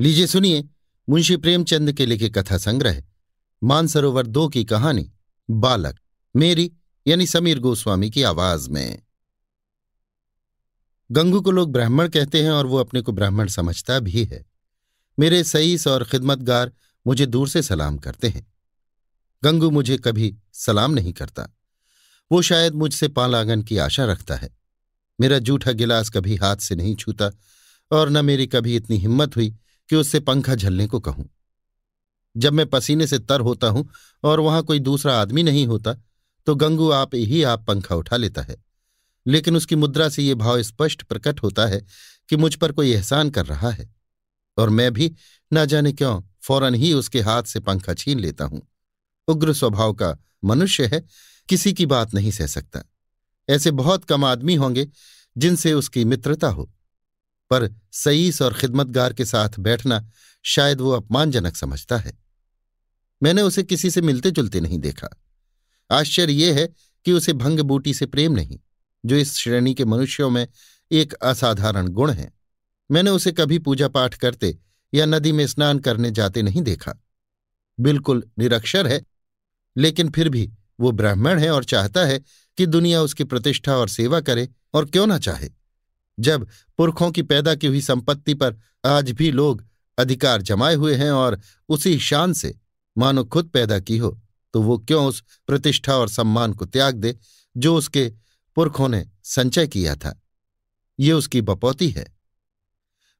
लीजिए सुनिए, मुंशी प्रेमचंद के लिखे कथा संग्रह, मानसरोवर दो की कहानी, बालक, मेरी, यानी समीर गोस्वामी की आवाज़ में। गंगू को लोग ब्राह्मण कहते हैं और वो अपने को ब्राह्मण समझता भी है। मेरे सईस और खिदमतगार मुझे दूर से सलाम करते हैं। गंगू मुझे कभी सलाम नहीं करता। वो शायद मुझसे पालागन की आशा रखता है। मेरा जूठा गिलास कभी हाथ से नहीं छूता और न मेरी कभी इतनी हिम्मत हुई कि उससे पंखा झलने को कहूँ। जब मैं पसीने से तर होता हूँ और वहाँ कोई दूसरा आदमी नहीं होता तो गंगू आप ही आप पंखा उठा लेता है। लेकिन उसकी मुद्रा से ये भाव स्पष्ट प्रकट होता है कि मुझ पर कोई एहसान कर रहा है। और मैं भी न जाने क्यों फ़ौरन ही उसके हाथ से पंखा छीन लेता हूँ। उग्र स्वभाव का मनुष्य है, किसी की बात नहीं सह सकता। ऐसे बहुत कम आदमी होंगे जिनसे उसकी मित्रता हो। पर सईस और खिदमतगार के साथ बैठना शायद वो अपमानजनक समझता है। मैंने उसे किसी से मिलते जुलते नहीं देखा। आश्चर्य यह है कि उसे भंग बूटी से प्रेम नहीं, जो इस श्रेणी के मनुष्यों में एक असाधारण गुण है। मैंने उसे कभी पूजा पाठ करते या नदी में स्नान करने जाते नहीं देखा। बिल्कुल निरक्षर है, लेकिन फिर भी वो ब्राह्मण है और चाहता है कि दुनिया उसकी प्रतिष्ठा और सेवा करे और क्यों ना चाहे। जब पुरखों की पैदा की हुई संपत्ति पर आज भी लोग अधिकार जमाए हुए हैं और उसी शान से मानो खुद पैदा की हो तो वो क्यों उस प्रतिष्ठा और सम्मान को त्याग दे जो उसके पुरखों ने संचय किया था? ये उसकी बपौती है।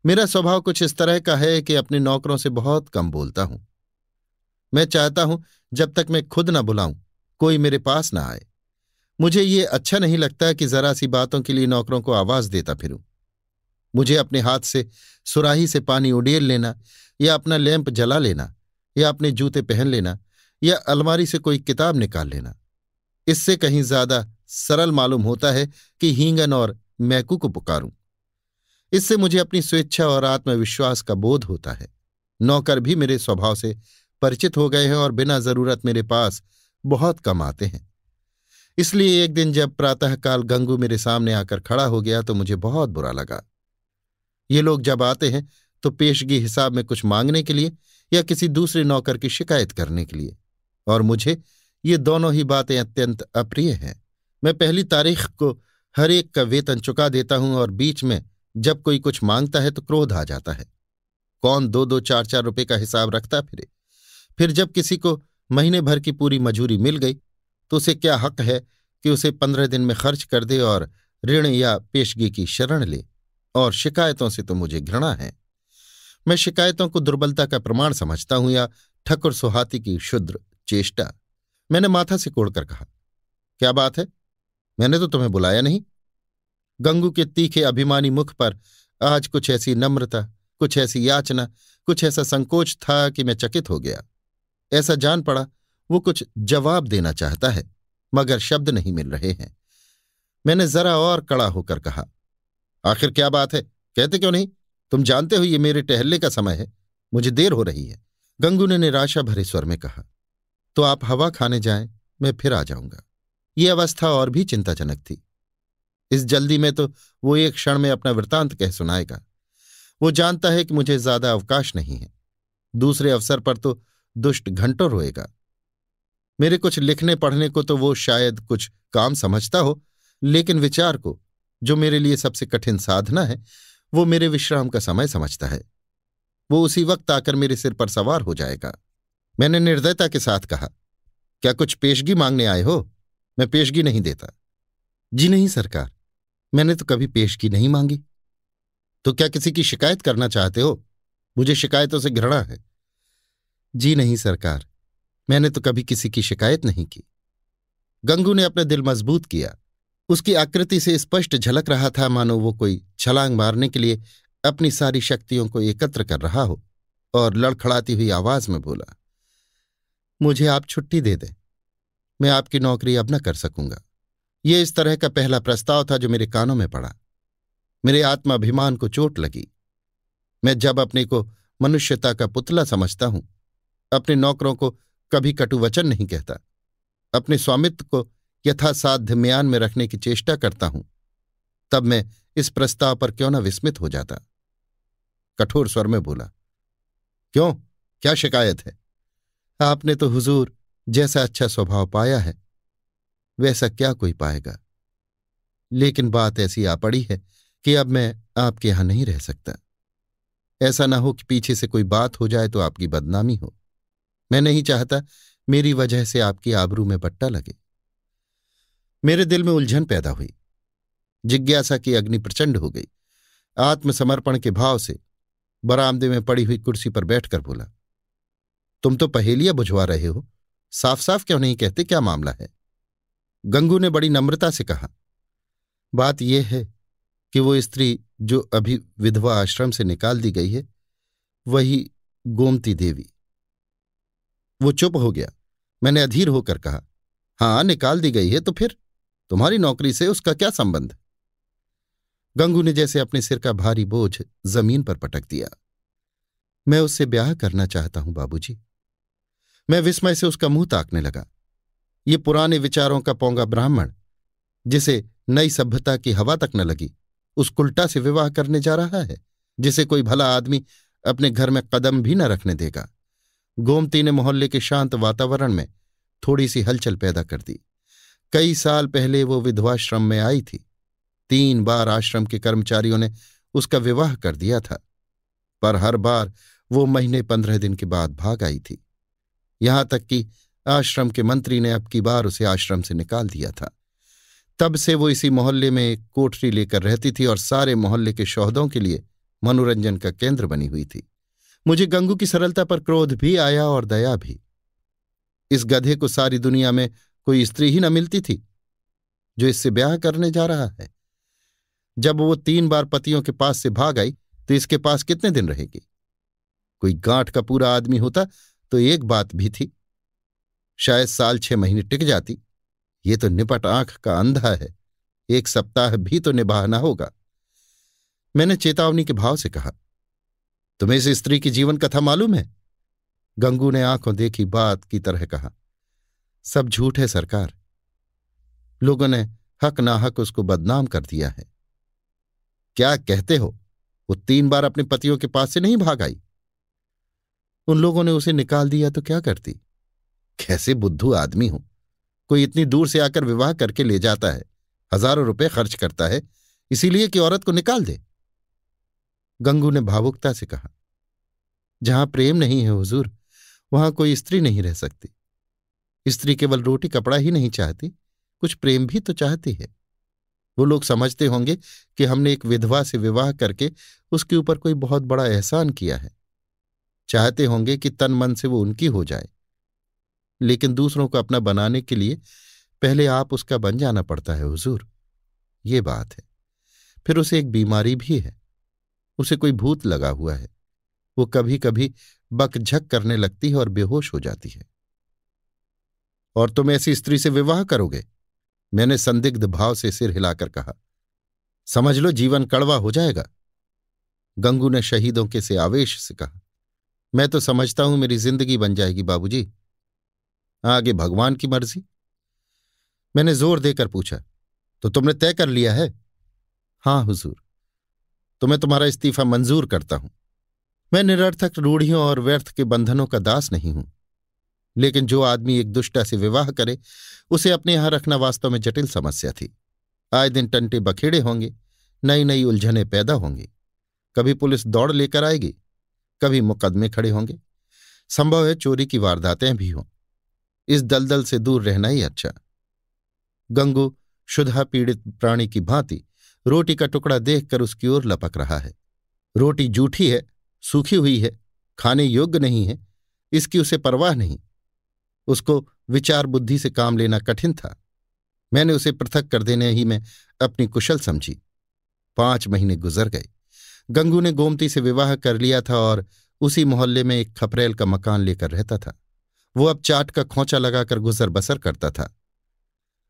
मेरा स्वभाव कुछ इस तरह का है कि अपने नौकरों से बहुत कम बोलता हूँ। मैं चाहता हूँ जब तक मैं खुद न बुलाऊं, कोई मेरे पास ना आए। मुझे ये अच्छा नहीं लगता कि जरा सी बातों के लिए नौकरों को आवाज़ देता फिरूं। मुझे अपने हाथ से सुराही से पानी उडेल लेना, या अपना लैंप जला लेना, या अपने जूते पहन लेना, या अलमारी से कोई किताब निकाल लेना। इससे कहीं ज़्यादा सरल मालूम होता है कि हींगन और मैकू को पुकारूं। इससे मुझे अपनी स्वेच्छा और आत्मविश्वास का बोध होता है। नौकर भी मेरे स्वभाव से परिचित हो गए हैं और बिना ज़रूरत मेरे पास बहुत कम आते हैं। इसलिए एक दिन जब प्रातःकाल गंगू मेरे सामने आकर खड़ा हो गया तो मुझे बहुत बुरा लगा। ये लोग जब आते हैं तो पेशगी हिसाब में कुछ मांगने के लिए या किसी दूसरे नौकर की शिकायत करने के लिए। और मुझे ये दोनों ही बातें अत्यंत अप्रिय हैं। मैं पहली तारीख को हर एक का वेतन चुका देता हूँ और बीच में जब कोई कुछ माँगता है तो क्रोध आ जाता है। कौन दो दो चार चार रुपए का हिसाब रखता फिरे? फिर जब किसी को महीने भर की पूरी मजूरी मिल गई तो उसे क्या हक है कि उसे पंद्रह दिन में खर्च कर दे और ऋण या पेशगी की शरण ले? और शिकायतों से तो मुझे घृणा है। मैं शिकायतों को दुर्बलता का प्रमाण समझता हूँ या ठकुर सुहाती की क्षुद्र चेष्टा। मैंने माथा से कोड़कर कहा, क्या बात है? मैंने तो तुम्हें बुलाया नहीं। गंगू के तीखे अभिमानी मुख पर आज कुछ ऐसी नम्रता, कुछ ऐसी याचना, कुछ ऐसा संकोच था कि मैं चकित हो गया। ऐसा जान पड़ा वो कुछ जवाब देना चाहता है, मगर शब्द नहीं मिल रहे हैं। मैंने जरा और कड़ा होकर कहा, आखिर क्या बात है? कहते क्यों नहीं? तुम जानते हो ये मेरे टहलने का समय है, मुझे देर हो रही है। गंगू ने निराशा भरे स्वर में कहा तो आप हवा खाने जाएँ, मैं फिर आ जाऊँगा। ये अवस्था और भी चिंताजनक थी। इस जल्दी में तो वो एक क्षण में अपना वृतांत कह सुनाएगा। वो जानता है कि मुझे ज़्यादा अवकाश नहीं है। दूसरे अवसर पर तो दुष्ट घंटों रोएगा। मेरे कुछ लिखने पढ़ने को तो वो शायद कुछ काम समझता हो, लेकिन विचार को, जो मेरे लिए सबसे कठिन साधना है, वो मेरे विश्राम का समय समझता है। वो उसी वक्त आकर मेरे सिर पर सवार हो जाएगा। मैंने निर्दयता के साथ कहा, क्या कुछ पेशगी मांगने आए हो? मैं पेशगी नहीं देता। जी नहीं, सरकार। मैंने तो कभी पेशगी नहीं मांगी। तो क्या किसी की शिकायत करना चाहते हो? मुझे शिकायतों से घृणा है। जी नहीं, सरकार। मैंने तो कभी किसी की शिकायत नहीं की। गंगू ने अपना दिल मज़बूत किया। उसकी आकृति से स्पष्ट झलक रहा था, मानो वो कोई छलांग मारने के लिए अपनी सारी शक्तियों को एकत्र कर रहा हो, और लड़खड़ाती हुई आवाज़ में बोला, मुझे आप छुट्टी दे दें। मैं आपकी नौकरी अब न कर सकूँगा। ये इस तरह का पहला प्रस्ताव था जो मेरे कानों में पड़ा। मेरे आत्माभिमान को चोट लगी। मैं जब अपने को मनुष्यता का पुतला समझता हूँ, अपने नौकरों को कभी कटु वचन नहीं कहता। अपने स्वामित्व को यथासाध्य म्यान में रखने की चेष्टा करता हूँ। तब मैं इस प्रस्ताव पर क्यों न विस्मित हो जाता। कठोर स्वर में बोला, क्यों? क्या शिकायत है? आपने तो हुजूर जैसा अच्छा स्वभाव पाया है, वैसा क्या कोई पाएगा? लेकिन बात ऐसी आ पड़ी है कि अब मैं आपके यहाँ नहीं रह सकता। ऐसा ना हो कि पीछे से कोई बात हो जाए तो आपकी बदनामी हो। मैं नहीं चाहता मेरी वजह से आपकी आबरू में बट्टा लगे। मेरे दिल में उलझन पैदा हुई। जिज्ञासा की अग्नि प्रचंड हो गई। आत्मसमर्पण के भाव से बरामदे में पड़ी हुई कुर्सी पर बैठकर बोला, तुम तो पहेलियाँ बुझवा रहे हो। साफ़ साफ़ क्यों नहीं कहते क्या मामला है? गंगू ने बड़ी नम्रता से कहा, बात यह है कि वो स्त्री जो अभी विधवा आश्रम से निकाल दी गई है, वही गोमती देवी। वो चुप हो गया। मैंने अधीर होकर कहा, हाँ, निकाल दी गई है तो फिर? तुम्हारी नौकरी से उसका क्या संबंध? गंगू ने जैसे अपने सिर का भारी बोझ ज़मीन पर पटक दिया। मैं उससे ब्याह करना चाहता हूँ, बाबूजी। मैं विस्मय से उसका मुँह ताकने लगा। ये पुराने विचारों का पोंगा ब्राह्मण, जिसे नई सभ्यता की हवा तक न लगी, उस कुल्टा से विवाह करने जा रहा है, जिसे कोई भला आदमी अपने घर में कदम भी न रखने देगा। गोमती ने मोहल्ले के शांत वातावरण में थोड़ी सी हलचल पैदा कर दी। कई साल पहले वो विधवाश्रम में आई थी। तीन बार आश्रम के कर्मचारियों ने उसका विवाह कर दिया था। पर हर बार वो महीने पंद्रह दिन के बाद भाग आई थी। यहाँ तक कि आश्रम के मंत्री ने अब की बार उसे आश्रम से निकाल दिया था। तब से वो इसी मोहल्ले में एक कोठरी लेकर रहती थी और सारे मोहल्ले के शौहदों के लिए मनोरंजन का केंद्र बनी हुई थी। मुझे गंगू की सरलता पर क्रोध भी आया और दया भी। इस गधे को सारी दुनिया में कोई स्त्री ही न मिलती थी, जो इससे ब्याह करने जा रहा है। जब वो तीन बार पतियों के पास से भाग आई तो इसके पास कितने दिन रहेगी? कोई गांठ का पूरा आदमी होता तो एक बात भी थी। शायद साल छह महीने टिक जाती। ये तो निपट आँख का अंधा है। एक सप्ताह भी तो निभाना होगा। मैंने चेतावनी के भाव से कहा तुम्हें इस स्त्री की जीवन कथा मालूम है? गंगू ने आँखों देखी बात की तरह कहा, सब झूठ है सरकार। लोगों ने हक ना हक उसको बदनाम कर दिया है। क्या कहते हो? वो तीन बार अपने पतियों के पास से नहीं भाग आई। उन लोगों ने उसे निकाल दिया तो क्या करती? कैसे बुद्धू आदमी हूँ। कोई इतनी दूर से आकर विवाह करके ले जाता है। हज़ारों रुपए खर्च करता है। इसीलिए कि औरत को निकाल दे। गंगू ने भावुकता से कहा, जहाँ प्रेम नहीं है हुजूर, वहाँ कोई स्त्री नहीं रह सकती। स्त्री केवल रोटी, कपड़ा ही नहीं चाहती, कुछ प्रेम भी तो चाहती है। वो लोग समझते होंगे कि हमने एक विधवा से विवाह करके उसके ऊपर कोई बहुत बड़ा एहसान किया है। चाहते होंगे कि तन मन से वो उनकी हो जाए। लेकिन दूसरों को अपना बनाने के लिए पहले आप उसका बन जाना पड़ता है हुजूर। ये बात है। फिर उसे एक बीमारी भी है। उसे कोई भूत लगा हुआ है। वो कभी कभी बकझक करने लगती है और बेहोश हो जाती है। और तुम ऐसी स्त्री से विवाह करोगे? मैंने संदिग्ध भाव से सिर हिलाकर कहा। समझ लो, जीवन कड़वा हो जाएगा। गंगू ने शहीदों के से आवेश से कहा। मैं तो समझता हूँ मेरी ज़िंदगी बन जाएगी, बाबूजी। आगे भगवान की मर्ज़ी। मैंने ज़ोर देकर पूछा तो तुमने तय कर लिया है? हाँ, हुजूर। तो मैं तुम्हारा इस्तीफा मंजूर करता हूँ। मैं निरर्थक रूढ़ियों और व्यर्थ के बंधनों का दास नहीं हूँ। लेकिन जो आदमी एक दुष्टा से विवाह करे, उसे अपने यहाँ रखना वास्तव में जटिल समस्या थी। आए दिन टंटे बखेड़े होंगे नई नई उलझने पैदा होंगी। कभी पुलिस दौड़ लेकर आएगी, कभी मुकदमे खड़े होंगे। संभव है चोरी की वारदातें भी हों। इस दलदल से दूर रहना ही अच्छा। गंगू शुद्धा पीड़ित प्राणी की भांति रोटी का टुकड़ा देखकर उसकी ओर लपक रहा है। रोटी जूठी है, सूखी हुई है, खाने योग्य नहीं है, इसकी उसे परवाह नहीं। उसको विचार बुद्धि से काम लेना कठिन था। मैंने उसे पृथक कर देने ही में अपनी कुशल समझी। पाँच महीने गुजर गए। गंगू ने गोमती से विवाह कर लिया था और उसी मोहल्ले में एक खपरेल का मकान लेकर रहता था। वो अब चाट का खोंचा लगाकर गुजर बसर करता था।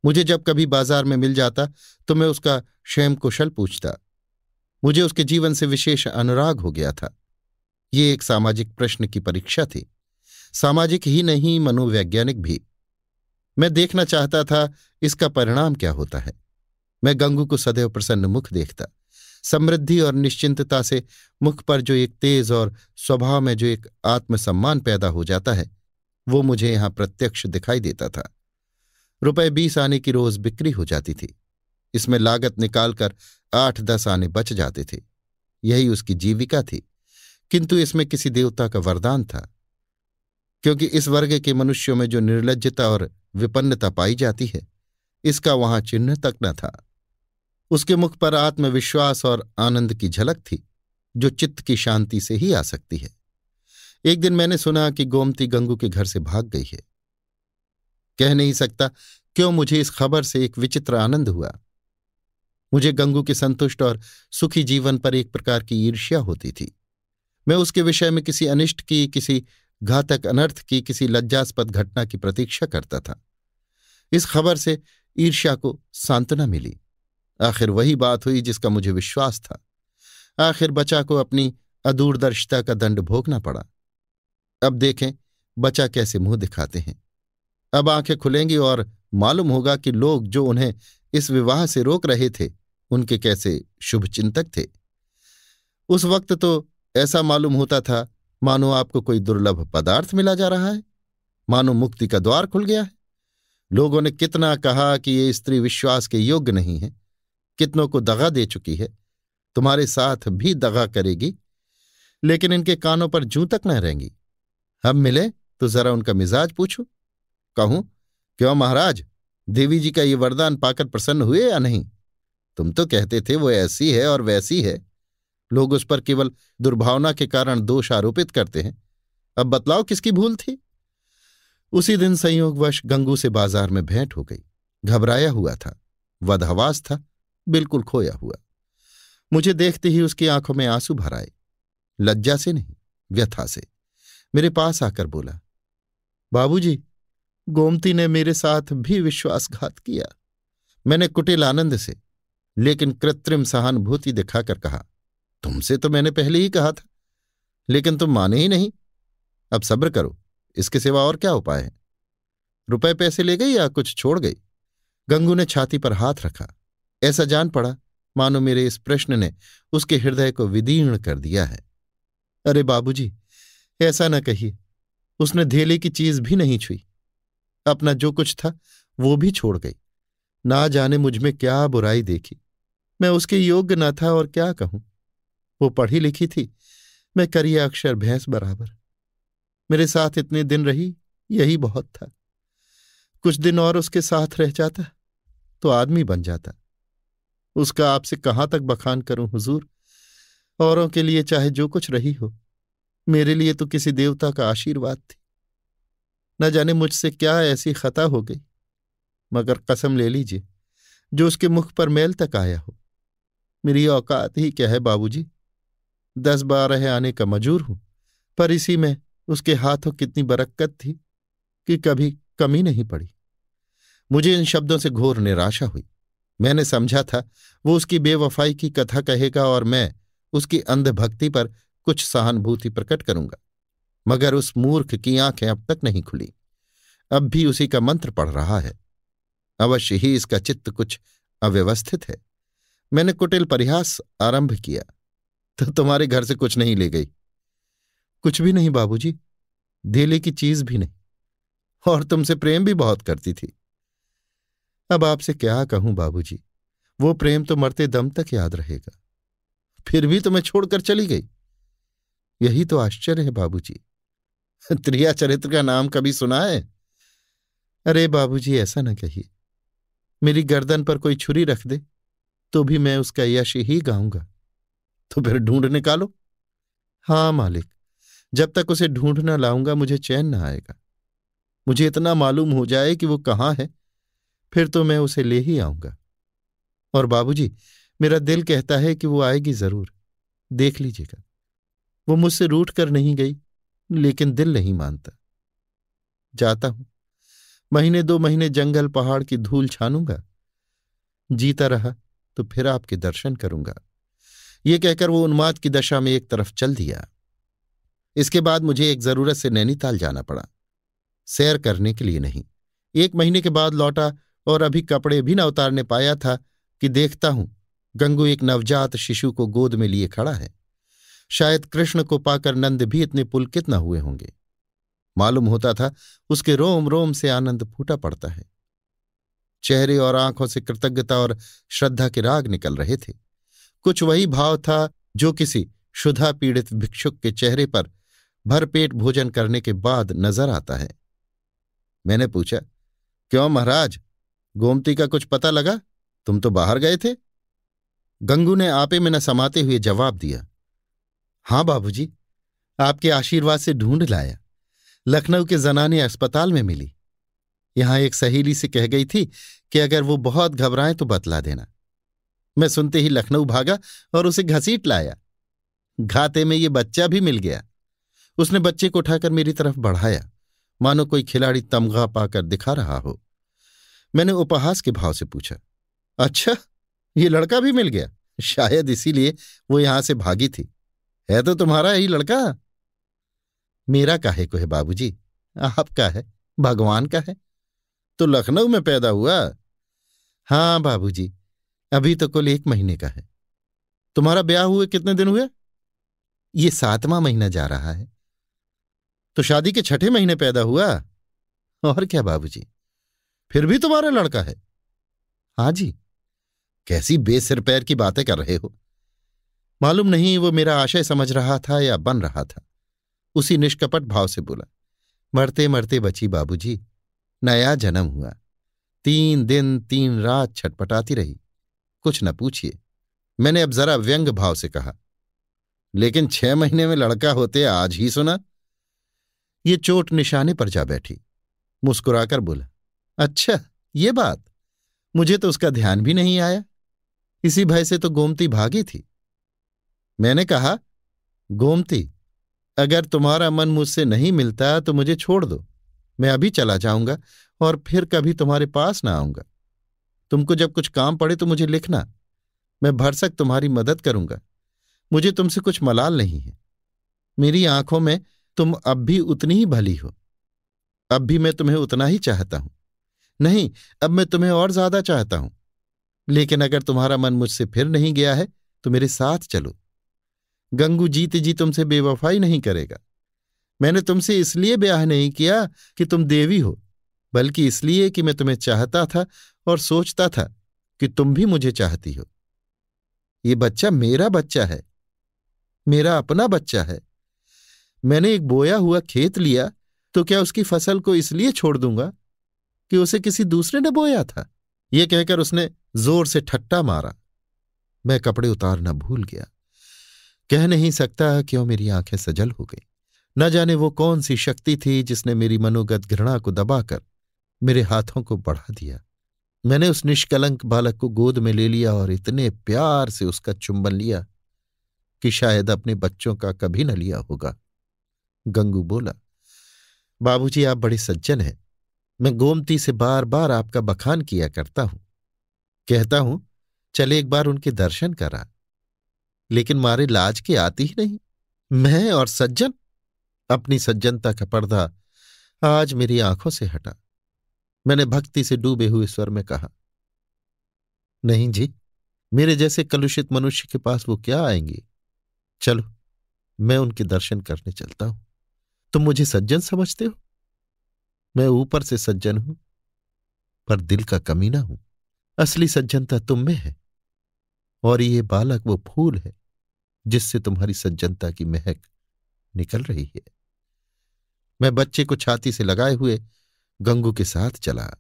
मुझे जब कभी बाज़ार में मिल जाता तो मैं उसका क्षेम कुशल पूछता। मुझे उसके जीवन से विशेष अनुराग हो गया था। ये एक सामाजिक प्रश्न की परीक्षा थी। सामाजिक ही नहीं, मनोवैज्ञानिक भी। मैं देखना चाहता था, इसका परिणाम क्या होता है। मैं गंगू को सदैव प्रसन्न मुख देखता। समृद्धि और निश्चिंतता से मुख पर जो एक तेज और स्वभाव में जो एक आत्मसम्मान पैदा हो जाता है, वो मुझे यहाँ प्रत्यक्ष दिखाई देता था। रुपए बीस आने की रोज बिक्री हो जाती थी। इसमें लागत निकालकर आठ दस आने बच जाते थे। यही उसकी जीविका थी। किंतु इसमें किसी देवता का वरदान था। क्योंकि इस वर्ग के मनुष्यों में जो निर्लजता और विपन्नता पाई जाती है, इसका वहाँ चिन्ह तक न था। उसके मुख पर आत्मविश्वास और आनंद की झलक थी, जो चित्त की शांति से ही आ सकती है। एक दिन मैंने सुना कि गोमती गंगू के घर से भाग गई है। कह नहीं सकता, क्यों मुझे इस खबर से एक विचित्र आनंद हुआ? मुझे गंगू के संतुष्ट और सुखी जीवन पर एक प्रकार की ईर्ष्या होती थी। मैं उसके विषय में किसी अनिष्ट की, किसी घातक अनर्थ की, किसी लज्जास्पद घटना की प्रतीक्षा करता था। इस खबर से ईर्ष्या को सांत्वना मिली। आखिर वही बात हुई जिसका मुझे विश्वास था। आखिर बचा को अपनी अदूरदर्शिता का दंड भोगना पड़ा। अब देखें, बचा कैसे मुँह दिखाते हैं। अब आँखें खुलेंगी और मालूम होगा कि लोग जो उन्हें इस विवाह से रोक रहे थे, उनके कैसे शुभचिंतक थे। उस वक्त तो ऐसा मालूम होता था, मानो आपको कोई दुर्लभ पदार्थ मिला जा रहा है। मानो मुक्ति का द्वार खुल गया है। लोगों ने कितना कहा कि ये स्त्री विश्वास के योग्य नहीं है, कितनों को दगा दे चुकी है। तुम्हारे साथ भी दगा करेगी, लेकिन इनके कानों पर जू तक न रहेंगी। हम मिले तो जरा उनका मिजाज पूछो। कहूँ, क्यों महाराज? देवी जी का ये वरदान पाकर प्रसन्न हुए या नहीं? तुम तो कहते थे वो ऐसी है और वैसी है। लोग उस पर केवल दुर्भावना के कारण दोष आरोपित करते हैं। अब बतलाओ किसकी भूल थी? उसी दिन संयोगवश गंगू से बाज़ार में भेंट हो गई। घबराया हुआ था। वधवास था। बिल्कुल खोया हुआ। मुझे देखते ही उसकी आँखों में आँसू भर आए। लज्जा से नहीं, व्यथा से। मेरे पास आकर बोला, बाबूजी गोमती ने मेरे साथ भी विश्वासघात किया। मैंने कुटिल आनंद से, लेकिन कृत्रिम सहानुभूति दिखाकर कहा, तुमसे तो मैंने पहले ही कहा था, लेकिन तुम माने ही नहीं। अब सब्र करो, इसके सिवा और क्या उपाय है? रुपए पैसे ले गई या कुछ छोड़ गई? गंगू ने छाती पर हाथ रखा। ऐसा जान पड़ा, मानो मेरे इस प्रश्न ने उसके हृदय को विदीर्ण कर दिया है। अरे बाबूजी, ऐसा न कहिए, उसने धेले की चीज़ भी नहीं छुई। अपना जो कुछ था, वो भी छोड़ गई। ना जाने मुझमें क्या बुराई देखी। मैं उसके योग्य न था और क्या कहूँ? वो पढ़ी लिखी थी। मैं करिया अक्षर भैंस बराबर। मेरे साथ इतने दिन रही, यही बहुत था। कुछ दिन और उसके साथ रह जाता तो आदमी बन जाता। उसका आपसे कहाँ तक बखान करूँ हुजूर? औरों के लिए चाहे जो कुछ रही हो। मेरे लिए तो किसी देवता का आशीर्वाद थी। न जाने मुझसे क्या ऐसी खता हो गई। मगर कसम ले लीजिए, जो उसके मुख पर मेल तक आया हो। मेरी औकात ही क्या है बाबूजी? दस बारह आने का मजूर हूँ, पर इसी में उसके हाथों कितनी बरक्कत थी कि कभी कमी नहीं पड़ी। मुझे इन शब्दों से घोर निराशा हुई। मैंने समझा था, वो उसकी बेवफाई की कथा कहेगा और मैं उसकी अंधभक्ति पर कुछ सहानुभूति प्रकट करूँगा। मगर उस मूर्ख की आँखें अब तक नहीं खुली। अब भी उसी का मंत्र पढ़ रहा है। अवश्य ही इसका चित्त कुछ अव्यवस्थित है। मैंने कुटिल परिहास आरंभ किया तो तुम्हारे घर से कुछ नहीं ले गई। कुछ भी नहीं बाबूजी धेले की चीज़ भी नहीं, और तुमसे प्रेम भी बहुत करती थी। अब आपसे क्या कहूँ बाबूजी, वो प्रेम तो मरते दम तक याद रहेगा, फिर भी तुम्हें छोड़कर चली गई। यही तो आश्चर्य है बाबूजी। त्रिया चरित्र का नाम कभी सुना है? अरे बाबूजी, ऐसा ना कहिए। मेरी गर्दन पर कोई छुरी रख दे तो भी मैं उसका यश ही गाऊँगा। तो फिर ढूंढ निकालो। हाँ मालिक, जब तक उसे ढूंढ ना लाऊँगा, मुझे चैन न आएगा। मुझे इतना मालूम हो जाए कि वो कहाँ है, फिर तो मैं उसे ले ही आऊँगा। और बाबूजी, मेरा दिल कहता है कि वो आएगी ज़रूर। देख लीजिएगा। वो मुझसे रूठ कर नहीं गई। लेकिन दिल नहीं मानता। जाता हूँ। महीने दो महीने जंगल पहाड़ की धूल छानूँगा। जीता रहा तो फिर आपके दर्शन करूँगा। ये कहकर वो उन्माद की दशा में एक तरफ़ चल दिया। इसके बाद मुझे एक ज़रूरत से नैनीताल जाना पड़ा। सैर करने के लिए नहीं। एक महीने के बाद लौटा और अभी कपड़े भी न उतारने पाया था कि देखता हूँ, गंगू एक नवजात शिशु को गोद में लिए खड़ा है। शायद कृष्ण को पाकर नंद भी इतने पुलकित न हुए होंगे। मालूम होता था उसके रोम रोम से आनंद फूटा पड़ता है। चेहरे और आँखों से कृतज्ञता और श्रद्धा के राग निकल रहे थे। कुछ वही भाव था जो किसी शुद्धा पीड़ित भिक्षुक के चेहरे पर भरपेट भोजन करने के बाद नज़र आता है। मैंने पूछा, क्यों महाराज? गोमती का कुछ पता लगा? तुम तो बाहर गए थे? गंगू ने आपे में न समाते हुए जवाब दिया हाँ बाबूजी, आपके आशीर्वाद से ढूंढ लाया। लखनऊ के जनाने अस्पताल में मिली। यहाँ एक सहेली से कह गई थी कि अगर वो बहुत घबराए तो बतला देना। मैं सुनते ही लखनऊ भागा और उसे घसीट लाया। घाते में ये बच्चा भी मिल गया। उसने बच्चे को उठाकर मेरी तरफ़ बढ़ाया। मानो कोई खिलाड़ी तमगा पाकर दिखा रहा हो। मैंने उपहास के भाव से पूछा अच्छा ये लड़का भी मिल गया? शायद इसीलिए वो यहाँ से भागी थी। है तो तुम्हारा ही लड़का? मेरा काहे को है बाबूजी? आपका है, भगवान का है। तो लखनऊ में पैदा हुआ? हाँ बाबूजी, अभी तो कुल एक महीने का है। तुम्हारा ब्याह हुए कितने दिन हुए? ये सातवां महीना जा रहा है। तो शादी के छठे महीने पैदा हुआ? और क्या बाबूजी, फिर भी तुम्हारा लड़का है? हाँ जी, कैसी बेसिर पैर की बातें कर रहे हो। मालूम नहीं वो मेरा आशय समझ रहा था या बन रहा था। उसी निष्कपट भाव से बोला, मरते मरते बची बाबूजी, नया जन्म हुआ। तीन दिन तीन रात छटपटाती रही, कुछ न पूछिए। मैंने अब जरा व्यंग भाव से कहा, लेकिन छह महीने में लड़का होते आज ही सुना। ये चोट निशाने पर जा बैठी, मुस्कुराकर बोला अच्छा ये बात, मुझे तो उसका ध्यान भी नहीं आया। इसी भय से तो गोमती भागी थी। मैंने कहा, गोमती, अगर तुम्हारा मन मुझसे नहीं मिलता तो मुझे छोड़ दो। मैं अभी चला जाऊँगा और फिर कभी तुम्हारे पास ना आऊँगा। तुमको जब कुछ काम पड़े तो मुझे लिखना। मैं भरसक तुम्हारी मदद करूँगा। मुझे तुमसे कुछ मलाल नहीं है। मेरी आँखों में तुम अब भी उतनी ही भली हो। अब भी मैं तुम्हें उतना ही चाहता हूँ। नहीं, अब मैं तुम्हें और ज़्यादा चाहता हूँ। लेकिन अगर तुम्हारा मन मुझसे फिर नहीं गया है तो मेरे साथ चलो। गंगू जीते जी तुमसे बेवफाई नहीं करेगा। मैंने तुमसे इसलिए ब्याह नहीं किया कि तुम देवी हो, बल्कि इसलिए कि मैं तुम्हें चाहता था और सोचता था कि तुम भी मुझे चाहती हो। ये बच्चा मेरा बच्चा है, मेरा अपना बच्चा है। मैंने एक बोया हुआ खेत लिया तो क्या उसकी फ़सल को इसलिए छोड़ दूँगा कि उसे किसी दूसरे ने बोया था? ये कहकर उसने ज़ोर से ठट्टा मारा। मैं कपड़े उतारना भूल गया। कह नहीं सकता क्यों मेरी आँखें सजल हो गई। न जाने वो कौन सी शक्ति थी जिसने मेरी मनोगत घृणा को दबाकर मेरे हाथों को बढ़ा दिया। मैंने उस निष्कलंक बालक को गोद में ले लिया और इतने प्यार से उसका चुंबन लिया कि शायद अपने बच्चों का कभी न लिया होगा। गंगू बोला, बाबूजी, आप बड़े सज्जन हैं। मैं गोमती से बार बार आपका बखान किया करता हूँ। कहता हूँ, चले एक बार उनके दर्शन करा। लेकिन मारे लाज के आती ही नहीं। मैं और सज्जन? अपनी सज्जनता का पर्दा आज मेरी आँखों से हटा। मैंने भक्ति से डूबे हुए स्वर में कहा, नहीं जी, मेरे जैसे कलुषित मनुष्य के पास वो क्या आएँगे? चलो, मैं उनके दर्शन करने चलता हूँ। तुम मुझे सज्जन समझते हो? मैं ऊपर से सज्जन हूँ, पर दिल का कमीना हूँ। असली सज्जनता तुम में है, और ये बालक वो फूल है। जिससे तुम्हारी सज्जनता की महक निकल रही है। मैं बच्चे को छाती से लगाए हुए गंगू के साथ चला।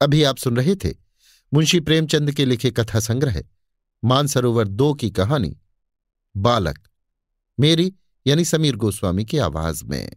अभी आप सुन रहे थे मुंशी प्रेमचंद के लिखे कथा संग्रह, मानसरोवर दो की कहानी, बालक, मेरी यानी समीर गोस्वामी की आवाज़ में।